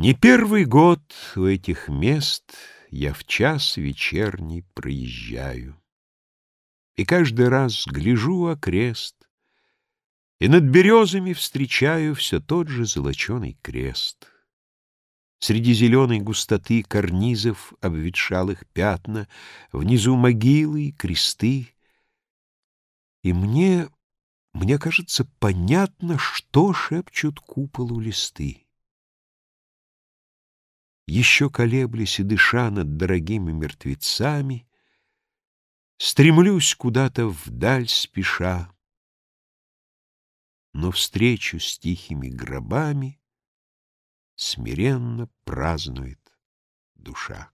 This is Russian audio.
Не первый год у этих мест я в час вечерний проезжаю. И каждый раз гляжу окрест, и над березами встречаю все тот же золоченый крест. Среди зеленой густоты карнизов обветшалых пятна, внизу могилы и кресты. И мне, мне кажется, понятно, что шепчут куполу листы. Еще колеблясь и дыша над дорогими мертвецами, Стремлюсь куда-то вдаль спеша, Но встречу с тихими гробами Смиренно празднует душа.